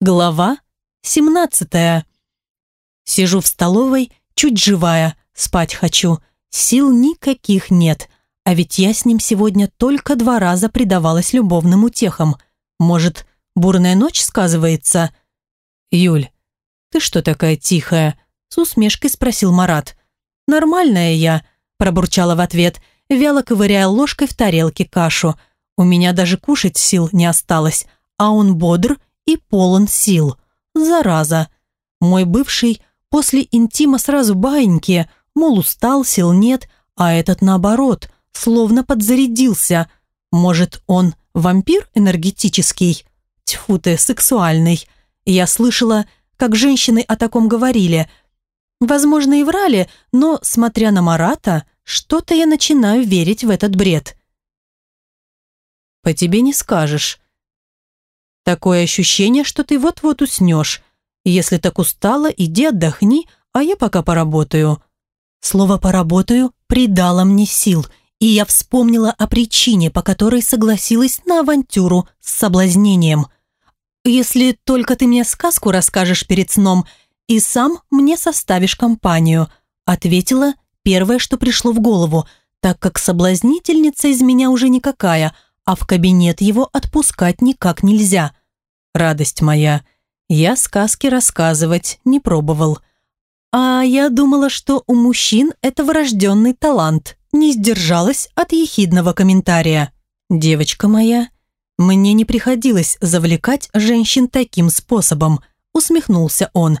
Глава 17. Сижу в столовой, чуть живая, спать хочу. Сил никаких нет. А ведь я с ним сегодня только два раза предавалась любовным утехам. Может, бурная ночь сказывается? Юль, ты что такая тихая? С усмешкой спросил Марат. Нормальная я, пробурчала в ответ, вяло ковыряя ложкой в тарелке кашу. У меня даже кушать сил не осталось, а он бодр и полон сил. Зараза. Мой бывший после интима сразу баиньки, мол, устал, сил нет, а этот наоборот, словно подзарядился. Может, он вампир энергетический? Тьфу ты, сексуальный. Я слышала, как женщины о таком говорили. Возможно, и врали, но, смотря на Марата, что-то я начинаю верить в этот бред. «По тебе не скажешь», Такое ощущение, что ты вот-вот уснешь. Если так устала, иди отдохни, а я пока поработаю». Слово «поработаю» придало мне сил, и я вспомнила о причине, по которой согласилась на авантюру с соблазнением. «Если только ты мне сказку расскажешь перед сном и сам мне составишь компанию», ответила первое, что пришло в голову, так как соблазнительница из меня уже никакая, а в кабинет его отпускать никак нельзя радость моя. Я сказки рассказывать не пробовал. А я думала, что у мужчин это врожденный талант. Не сдержалась от ехидного комментария. Девочка моя, мне не приходилось завлекать женщин таким способом, усмехнулся он.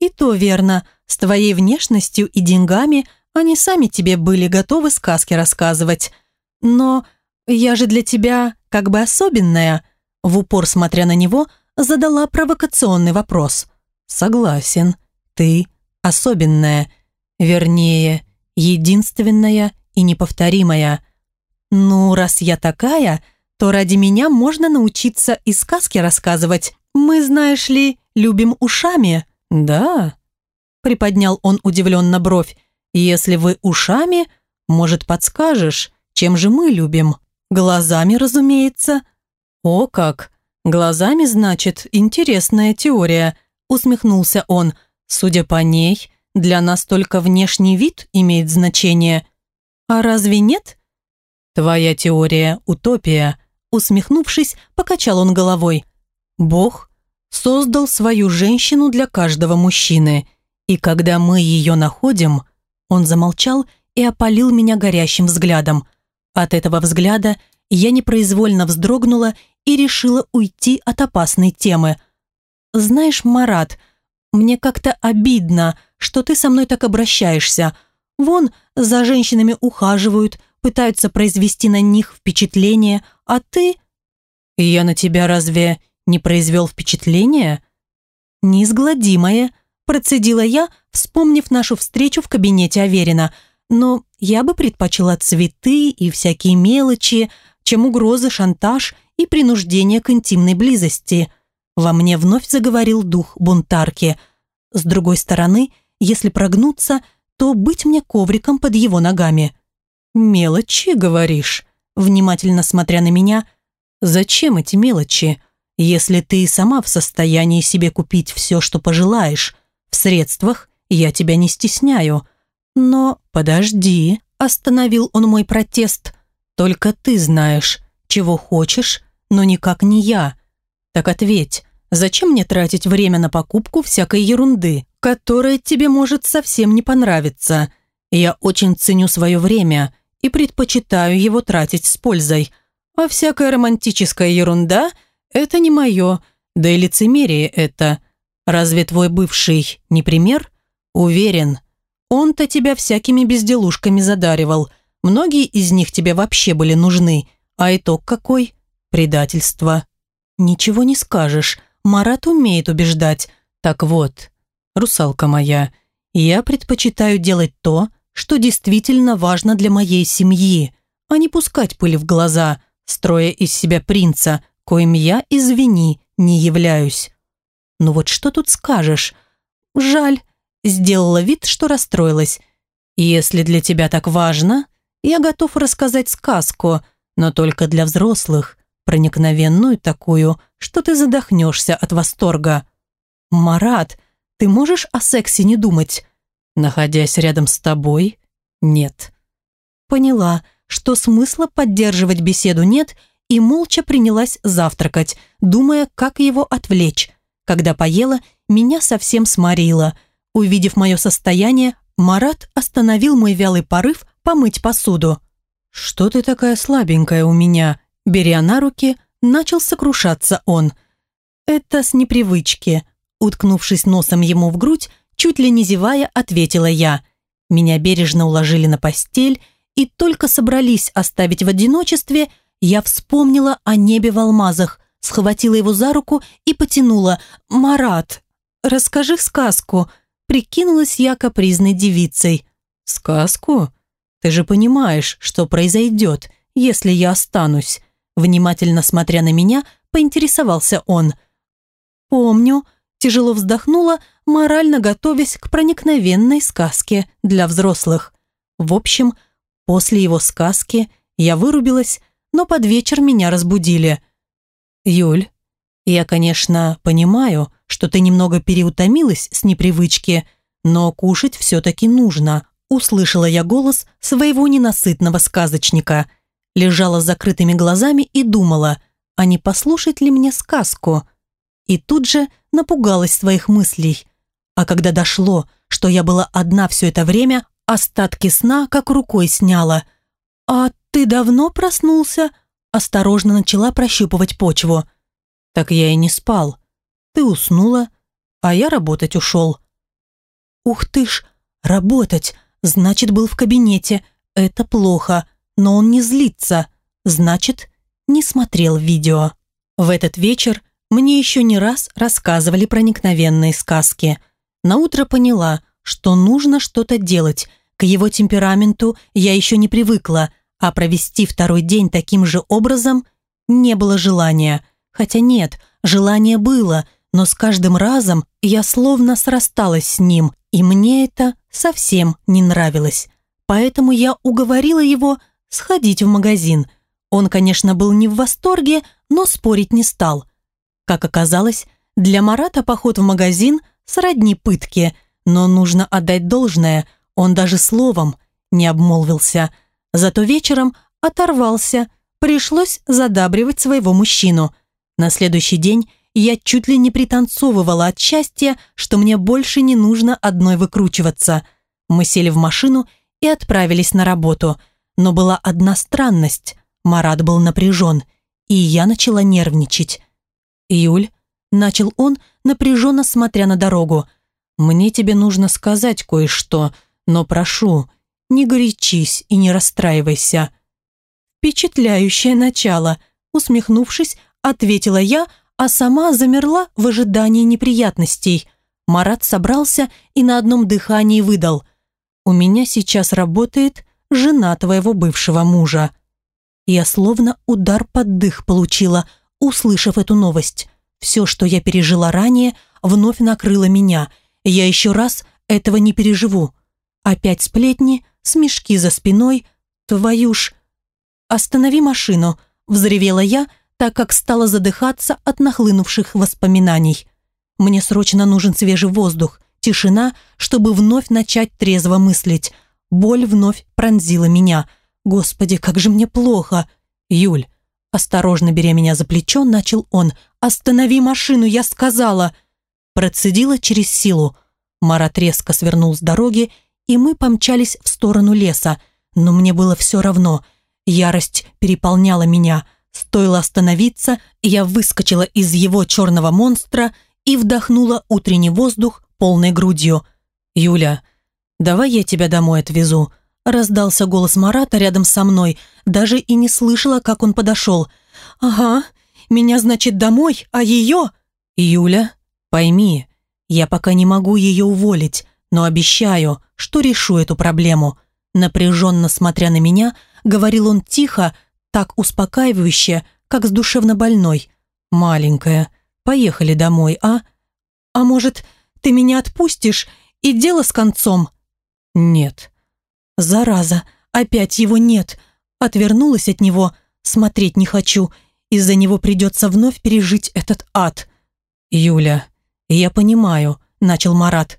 И то верно, с твоей внешностью и деньгами они сами тебе были готовы сказки рассказывать. Но я же для тебя как бы особенная. В упор смотря на него, задала провокационный вопрос. «Согласен, ты особенная, вернее, единственная и неповторимая. Ну, раз я такая, то ради меня можно научиться и сказки рассказывать. Мы, знаешь ли, любим ушами». «Да?» – приподнял он удивленно бровь. «Если вы ушами, может, подскажешь, чем же мы любим?» «Глазами, разумеется». «О как!» «Глазами, значит, интересная теория», – усмехнулся он. «Судя по ней, для нас только внешний вид имеет значение». «А разве нет?» «Твоя теория – утопия», – усмехнувшись, покачал он головой. «Бог создал свою женщину для каждого мужчины, и когда мы ее находим...» Он замолчал и опалил меня горящим взглядом. От этого взгляда я непроизвольно вздрогнула и решила уйти от опасной темы. «Знаешь, Марат, мне как-то обидно, что ты со мной так обращаешься. Вон, за женщинами ухаживают, пытаются произвести на них впечатление, а ты...» «Я на тебя разве не произвел впечатление?» «Неизгладимое», процедила я, вспомнив нашу встречу в кабинете Аверина. «Но я бы предпочла цветы и всякие мелочи, чем угрозы, шантаж и принуждение к интимной близости. Во мне вновь заговорил дух бунтарки. С другой стороны, если прогнуться, то быть мне ковриком под его ногами. «Мелочи, говоришь?» Внимательно смотря на меня. «Зачем эти мелочи, если ты сама в состоянии себе купить все, что пожелаешь? В средствах я тебя не стесняю. Но подожди», остановил он мой протест. «Только ты знаешь, чего хочешь но никак не я. Так ответь, зачем мне тратить время на покупку всякой ерунды, которая тебе может совсем не понравиться? Я очень ценю свое время и предпочитаю его тратить с пользой. А всякая романтическая ерунда – это не мое, да и лицемерие это. Разве твой бывший не пример? Уверен, он-то тебя всякими безделушками задаривал. Многие из них тебе вообще были нужны. А итог какой? предательство. Ничего не скажешь, Марат умеет убеждать. Так вот, русалка моя, я предпочитаю делать то, что действительно важно для моей семьи, а не пускать пыль в глаза, строя из себя принца, коим я, извини, не являюсь. Ну вот что тут скажешь? Жаль, сделала вид, что расстроилась. Если для тебя так важно, я готов рассказать сказку, но только для взрослых, проникновенную такую, что ты задохнешься от восторга. Марат, ты можешь о сексе не думать? Находясь рядом с тобой? Нет. Поняла, что смысла поддерживать беседу нет, и молча принялась завтракать, думая, как его отвлечь. Когда поела, меня совсем сморило. Увидев мое состояние, Марат остановил мой вялый порыв помыть посуду. «Что ты такая слабенькая у меня?» Беря на руки, начал сокрушаться он. «Это с непривычки», уткнувшись носом ему в грудь, чуть ли не зевая, ответила я. Меня бережно уложили на постель, и только собрались оставить в одиночестве, я вспомнила о небе в алмазах, схватила его за руку и потянула. «Марат, расскажи сказку», прикинулась я капризной девицей. «Сказку? Ты же понимаешь, что произойдет, если я останусь?» Внимательно смотря на меня, поинтересовался он. «Помню», тяжело вздохнула, морально готовясь к проникновенной сказке для взрослых. В общем, после его сказки я вырубилась, но под вечер меня разбудили. «Юль, я, конечно, понимаю, что ты немного переутомилась с непривычки, но кушать все-таки нужно», услышала я голос своего ненасытного сказочника. Лежала с закрытыми глазами и думала, а не послушать ли мне сказку? И тут же напугалась своих мыслей. А когда дошло, что я была одна все это время, остатки сна как рукой сняла. «А ты давно проснулся?» Осторожно начала прощупывать почву. «Так я и не спал. Ты уснула, а я работать ушел». «Ух ты ж, работать! Значит, был в кабинете. Это плохо, но он не злится. Значит, не смотрел видео». В этот вечер мне еще не раз рассказывали проникновенные сказки. Наутро поняла, что нужно что-то делать. К его темпераменту я еще не привыкла, а провести второй день таким же образом не было желания. Хотя нет, желание было, но с каждым разом я словно срасталась с ним, и мне это совсем не нравилось. Поэтому я уговорила его сходить в магазин. Он, конечно, был не в восторге, но спорить не стал. Как оказалось, для Марата поход в магазин сродни пытке, но нужно отдать должное, он даже словом не обмолвился – Зато вечером оторвался, пришлось задабривать своего мужчину. На следующий день я чуть ли не пританцовывала от счастья, что мне больше не нужно одной выкручиваться. Мы сели в машину и отправились на работу. Но была одна странность. Марат был напряжен, и я начала нервничать. «Юль», — начал он, напряженно смотря на дорогу, «мне тебе нужно сказать кое-что, но прошу, не горячись и не расстраивайся». «Впечатляющее начало», усмехнувшись, ответила я, а сама замерла в ожидании неприятностей. Марат собрался и на одном дыхании выдал. «У меня сейчас работает жена твоего бывшего мужа». Я словно удар под дых получила, услышав эту новость. Все, что я пережила ранее, вновь накрыло меня. Я еще раз этого не переживу. Опять сплетни, смешки за спиной. Твою ж... «Останови машину», – взревела я, так как стала задыхаться от нахлынувших воспоминаний. «Мне срочно нужен свежий воздух, тишина, чтобы вновь начать трезво мыслить. Боль вновь пронзила меня. Господи, как же мне плохо!» «Юль», осторожно беря меня за плечо, начал он. «Останови машину, я сказала!» Процедила через силу. Марат резко свернул с дороги и мы помчались в сторону леса. Но мне было все равно. Ярость переполняла меня. Стоило остановиться, я выскочила из его черного монстра и вдохнула утренний воздух полной грудью. «Юля, давай я тебя домой отвезу», раздался голос Марата рядом со мной, даже и не слышала, как он подошел. «Ага, меня, значит, домой, а ее...» «Юля, пойми, я пока не могу ее уволить, но обещаю, что решу эту проблему. Напряженно смотря на меня, говорил он тихо, так успокаивающе, как с душевно больной. «Маленькая, поехали домой, а? А может, ты меня отпустишь и дело с концом?» «Нет». «Зараза, опять его нет. Отвернулась от него, смотреть не хочу. из-за него придется вновь пережить этот ад. «Юля, я понимаю», — начал Марат.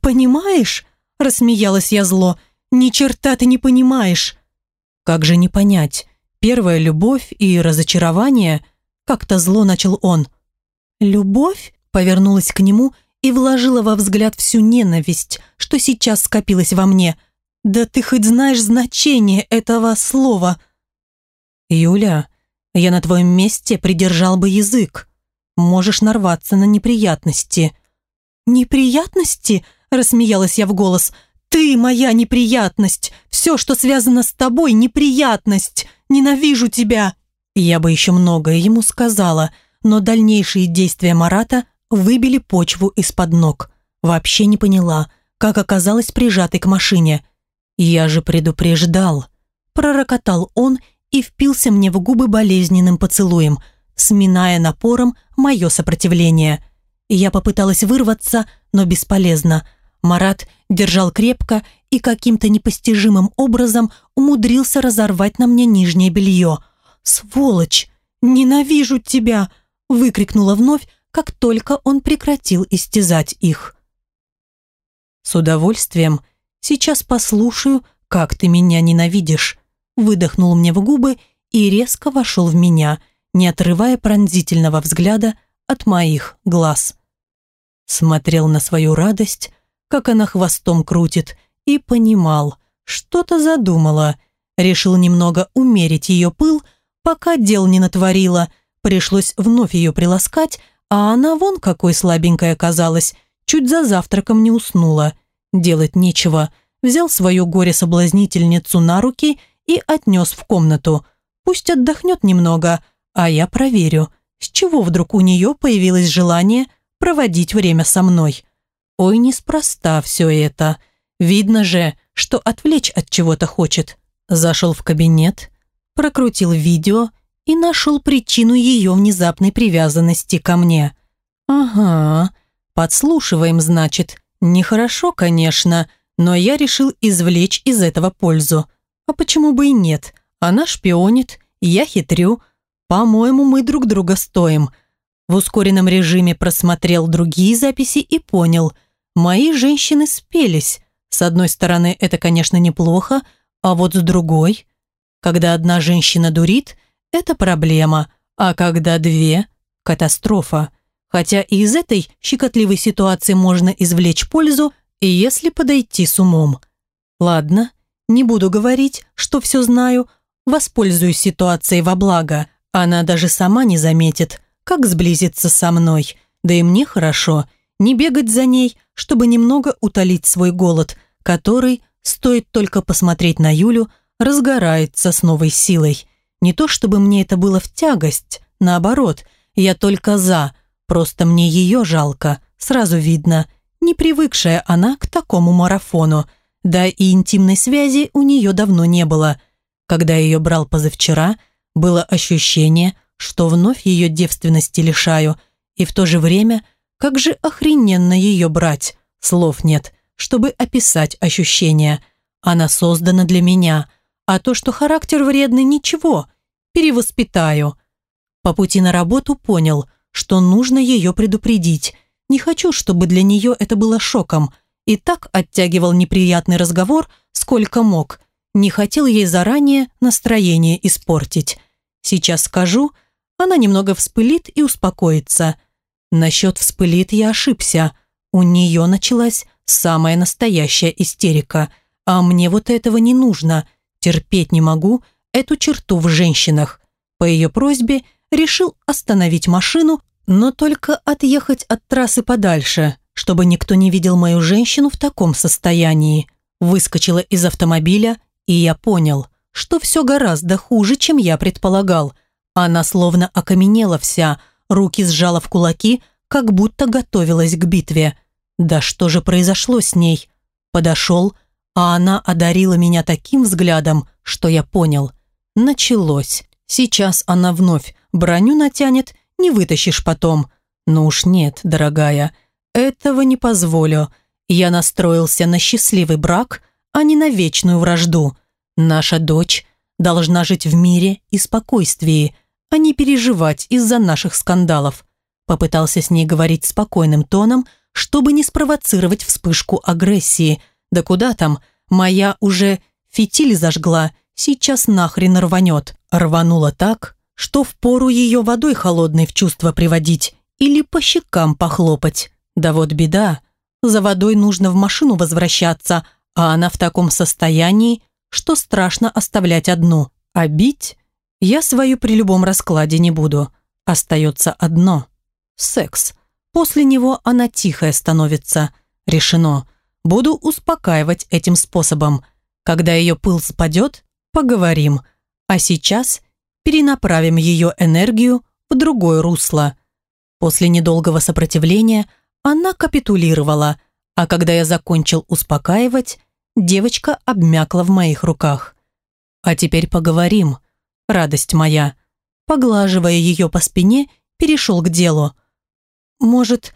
«Понимаешь?» — рассмеялась я зло. «Ни черта ты не понимаешь». «Как же не понять? Первая любовь и разочарование?» Как-то зло начал он. «Любовь?» — повернулась к нему и вложила во взгляд всю ненависть, что сейчас скопилась во мне. «Да ты хоть знаешь значение этого слова?» «Юля, я на твоем месте придержал бы язык. Можешь нарваться на неприятности». «Неприятности?» – рассмеялась я в голос. «Ты моя неприятность! Все, что связано с тобой, неприятность! Ненавижу тебя!» Я бы еще многое ему сказала, но дальнейшие действия Марата выбили почву из-под ног. Вообще не поняла, как оказалась прижатой к машине. «Я же предупреждал!» Пророкотал он и впился мне в губы болезненным поцелуем, сминая напором мое сопротивление. Я попыталась вырваться, но бесполезно. Марат держал крепко и каким-то непостижимым образом умудрился разорвать на мне нижнее белье. «Сволочь! Ненавижу тебя!» выкрикнула вновь, как только он прекратил истязать их. «С удовольствием. Сейчас послушаю, как ты меня ненавидишь», выдохнул мне в губы и резко вошел в меня, не отрывая пронзительного взгляда от моих глаз. Смотрел на свою радость, как она хвостом крутит, и понимал, что-то задумала. Решил немного умерить ее пыл, пока дел не натворила. Пришлось вновь ее приласкать, а она вон какой слабенькая оказалась, чуть за завтраком не уснула. Делать нечего. Взял свою горе-соблазнительницу на руки и отнес в комнату. Пусть отдохнет немного, а я проверю, с чего вдруг у нее появилось желание проводить время со мной. Ой, неспроста все это. Видно же, что отвлечь от чего-то хочет. Зашел в кабинет, прокрутил видео и нашел причину ее внезапной привязанности ко мне. Ага, подслушиваем, значит. Нехорошо, конечно, но я решил извлечь из этого пользу. А почему бы и нет? Она шпионит, я хитрю. По-моему, мы друг друга стоим. В ускоренном режиме просмотрел другие записи и понял. Мои женщины спелись. С одной стороны, это, конечно, неплохо, а вот с другой... Когда одна женщина дурит, это проблема, а когда две – катастрофа. Хотя и из этой щекотливой ситуации можно извлечь пользу, если подойти с умом. Ладно, не буду говорить, что все знаю, воспользуюсь ситуацией во благо. Она даже сама не заметит, как сблизиться со мной. Да и мне хорошо, не бегать за ней, чтобы немного утолить свой голод, который, стоит только посмотреть на Юлю, разгорается с новой силой. Не то чтобы мне это было в тягость, наоборот, я только за, просто мне ее жалко, сразу видно, не привыкшая она к такому марафону – да и интимной связи у нее давно не было. Когда ее брал позавчера, было ощущение, что вновь ее девственности лишаю, и в то же время, как же охрененно ее брать, слов нет, чтобы описать ощущения. Она создана для меня, а то, что характер вредный, ничего, перевоспитаю. По пути на работу понял, что нужно ее предупредить. Не хочу, чтобы для нее это было шоком – и так оттягивал неприятный разговор, сколько мог. Не хотел ей заранее настроение испортить. Сейчас скажу, она немного вспылит и успокоится. Насчет вспылит я ошибся. У нее началась самая настоящая истерика. А мне вот этого не нужно. Терпеть не могу эту черту в женщинах. По ее просьбе решил остановить машину, но только отъехать от трассы подальше, чтобы никто не видел мою женщину в таком состоянии. Выскочила из автомобиля, и я понял, что все гораздо хуже, чем я предполагал. Она словно окаменела вся, руки сжала в кулаки, как будто готовилась к битве. Да что же произошло с ней? Подошел, а она одарила меня таким взглядом, что я понял. Началось. Сейчас она вновь броню натянет, не вытащишь потом. Ну уж нет, дорогая, этого не позволю. Я настроился на счастливый брак, а не на вечную вражду. Наша дочь должна жить в мире и спокойствии, а не переживать из-за наших скандалов. Попытался с ней говорить спокойным тоном, чтобы не спровоцировать вспышку агрессии. Да куда там, моя уже фитиль зажгла, сейчас нахрен рванет. Рванула так, что впору ее водой холодной в чувство приводить или по щекам похлопать. Да вот беда, за водой нужно в машину возвращаться, а она в таком состоянии, что страшно оставлять одну. А бить я свою при любом раскладе не буду. Остается одно – секс. После него она тихая становится. Решено. Буду успокаивать этим способом. Когда ее пыл спадет, поговорим. А сейчас перенаправим ее энергию в другое русло. После недолгого сопротивления она капитулировала, а когда я закончил успокаивать, девочка обмякла в моих руках. А теперь поговорим, радость моя. Поглаживая ее по спине, перешел к делу. «Может,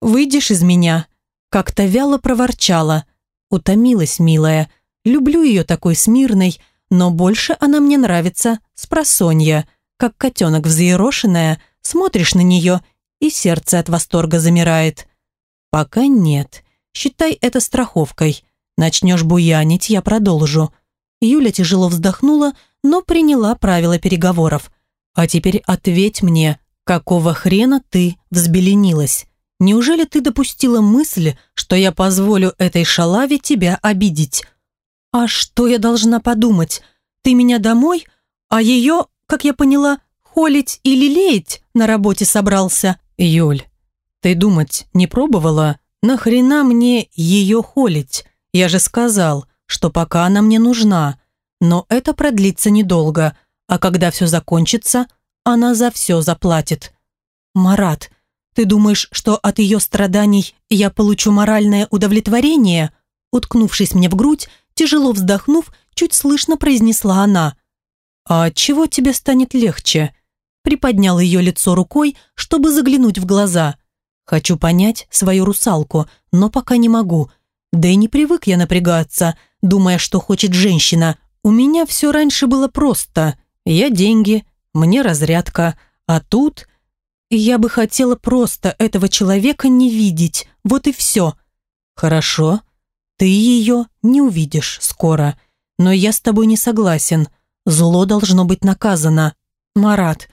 выйдешь из меня?» Как-то вяло проворчала. Утомилась, милая. Люблю ее такой смирной, но больше она мне нравится с просонья. Как котенок взъерошенная, смотришь на нее, и сердце от восторга замирает. Пока нет. Считай это страховкой. Начнешь буянить, я продолжу. Юля тяжело вздохнула, но приняла правила переговоров. А теперь ответь мне, какого хрена ты взбеленилась? Неужели ты допустила мысль, что я позволю этой шалаве тебя обидеть? А что я должна подумать? Ты меня домой, а ее, как я поняла, холить и лелеять на работе собрался? Юль, ты думать не пробовала? Нахрена мне ее холить? Я же сказал, что пока она мне нужна. Но это продлится недолго, а когда все закончится, она за все заплатит. Марат, ты думаешь, что от ее страданий я получу моральное удовлетворение? Уткнувшись мне в грудь, тяжело вздохнув, чуть слышно произнесла она. «А от чего тебе станет легче?» Приподнял ее лицо рукой, чтобы заглянуть в глаза. «Хочу понять свою русалку, но пока не могу. Да и не привык я напрягаться, думая, что хочет женщина. У меня все раньше было просто. Я деньги, мне разрядка, а тут... Я бы хотела просто этого человека не видеть, вот и все. Хорошо, ты ее не увидишь скоро, но я с тобой не согласен. Зло должно быть наказано. Марат,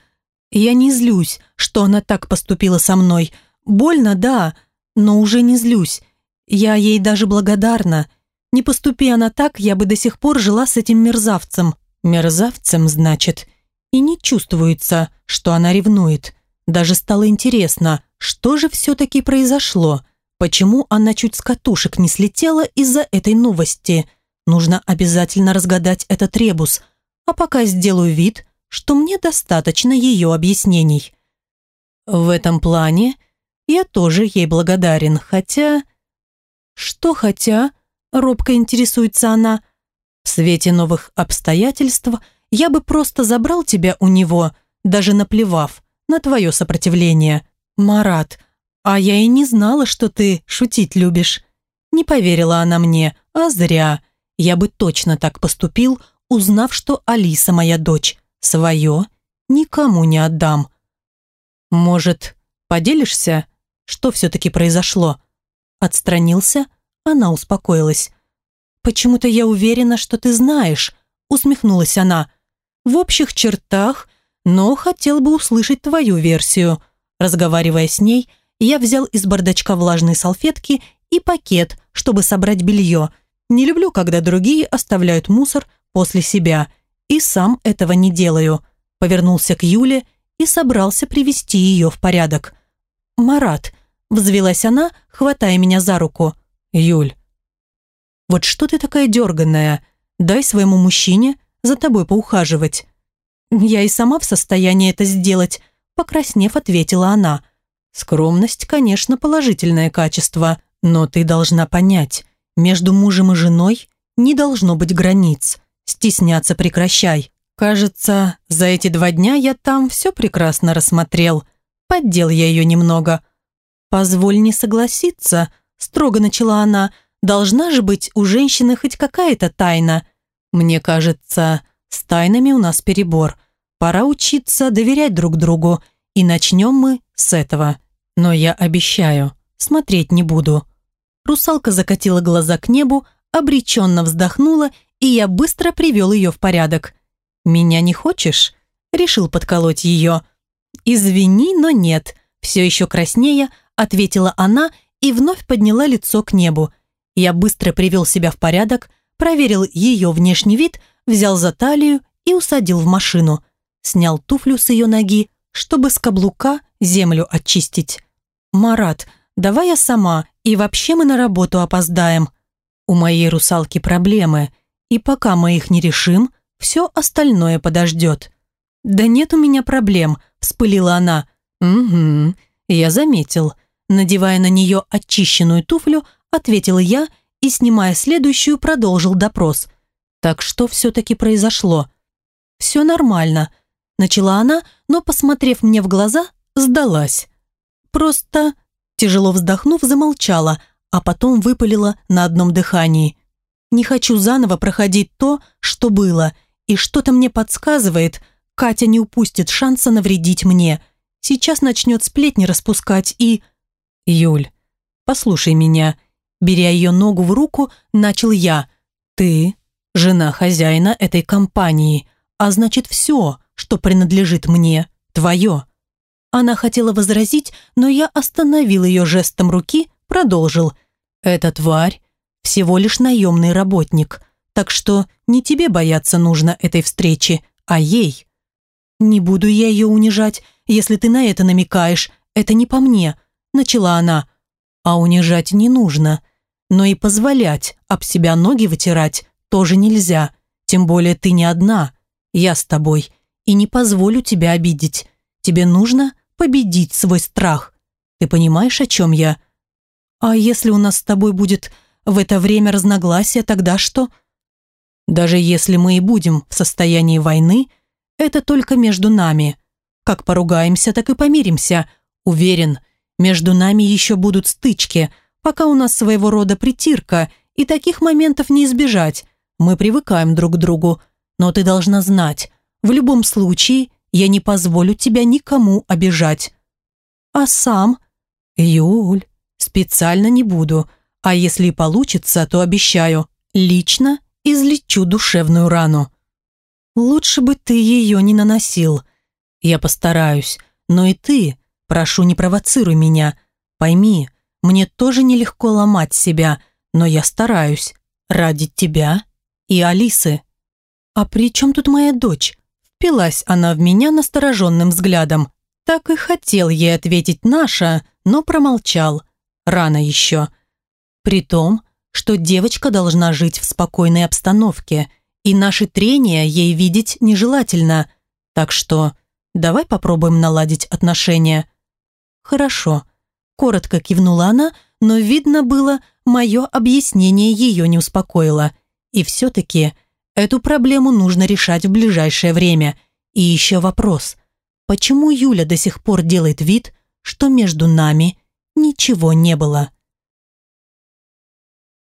я не злюсь, что она так поступила со мной. Больно, да, но уже не злюсь. Я ей даже благодарна. Не поступи она так, я бы до сих пор жила с этим мерзавцем. Мерзавцем, значит. И не чувствуется, что она ревнует. Даже стало интересно, что же все-таки произошло? Почему она чуть с катушек не слетела из-за этой новости? Нужно обязательно разгадать этот ребус. А пока сделаю вид, что мне достаточно ее объяснений. В этом плане я тоже ей благодарен, хотя... «Что хотя?» – робко интересуется она. «В свете новых обстоятельств я бы просто забрал тебя у него, даже наплевав на твое сопротивление. Марат, а я и не знала, что ты шутить любишь». Не поверила она мне, а зря. Я бы точно так поступил, узнав, что Алиса моя дочь. Свое никому не отдам. «Может, поделишься, что все-таки произошло?» Отстранился, она успокоилась. «Почему-то я уверена, что ты знаешь», усмехнулась она. «В общих чертах, но хотел бы услышать твою версию». Разговаривая с ней, я взял из бардачка влажные салфетки и пакет, чтобы собрать белье. Не люблю, когда другие оставляют мусор после себя. И сам этого не делаю. Повернулся к Юле и собрался привести ее в порядок. «Марат», Взвелась она, хватая меня за руку. «Юль, вот что ты такая дерганная? Дай своему мужчине за тобой поухаживать». «Я и сама в состоянии это сделать», покраснев, ответила она. «Скромность, конечно, положительное качество, но ты должна понять, между мужем и женой не должно быть границ. Стесняться прекращай. Кажется, за эти два дня я там все прекрасно рассмотрел. Поддел я ее немного, «Позволь не согласиться», – строго начала она. «Должна же быть у женщины хоть какая-то тайна». «Мне кажется, с тайнами у нас перебор. Пора учиться доверять друг другу, и начнем мы с этого. Но я обещаю, смотреть не буду. Русалка закатила глаза к небу, обреченно вздохнула, и я быстро привел ее в порядок. «Меня не хочешь?» Решил подколоть ее. «Извини, но нет», все еще краснея, ответила она и вновь подняла лицо к небу. Я быстро привел себя в порядок, проверил ее внешний вид, взял за талию и усадил в машину. Снял туфлю с ее ноги, чтобы с каблука землю очистить. «Марат, давай я сама, и вообще мы на работу опоздаем. У моей русалки проблемы, и пока мы их не решим, все остальное подождет». «Да нет у меня проблем», – вспылила она. «Угу, я заметил». Надевая на нее очищенную туфлю, ответил я и, снимая следующую, продолжил допрос. «Так что все-таки произошло?» «Все нормально», – начала она, но, посмотрев мне в глаза, сдалась. «Просто...» – тяжело вздохнув, замолчала, а потом выпалила на одном дыхании. «Не хочу заново проходить то, что было, и что-то мне подсказывает, Катя не упустит шанса навредить мне. Сейчас начнет сплетни распускать и...» «Юль, послушай меня», Беря ее ногу в руку, начал я. «Ты – жена хозяина этой компании, а значит все, что принадлежит мне, твое». Она хотела возразить, но я остановил ее жестом руки, продолжил. «Эта тварь – всего лишь наемный работник, так что не тебе бояться нужно этой встречи, а ей». «Не буду я ее унижать, если ты на это намекаешь, это не по мне», – начала она. «А унижать не нужно но и позволять об себя ноги вытирать тоже нельзя. Тем более ты не одна. Я с тобой. И не позволю тебя обидеть. Тебе нужно победить свой страх. Ты понимаешь, о чем я? А если у нас с тобой будет в это время разногласия, тогда что? Даже если мы и будем в состоянии войны, это только между нами. Как поругаемся, так и помиримся. Уверен, между нами еще будут стычки – Пока у нас своего рода притирка, и таких моментов не избежать. Мы привыкаем друг к другу. Но ты должна знать, в любом случае я не позволю тебя никому обижать. А сам? Юль, специально не буду. А если получится, то обещаю, лично излечу душевную рану. Лучше бы ты ее не наносил. Я постараюсь, но и ты, прошу, не провоцируй меня. Пойми, мне тоже нелегко ломать себя, но я стараюсь. Ради тебя и Алисы. А при чем тут моя дочь? Впилась она в меня настороженным взглядом. Так и хотел ей ответить «наша», но промолчал. Рано еще. При том, что девочка должна жить в спокойной обстановке, и наши трения ей видеть нежелательно. Так что давай попробуем наладить отношения. Хорошо. Коротко кивнула она, но видно было, мое объяснение ее не успокоило. И все-таки эту проблему нужно решать в ближайшее время. И еще вопрос. Почему Юля до сих пор делает вид, что между нами ничего не было?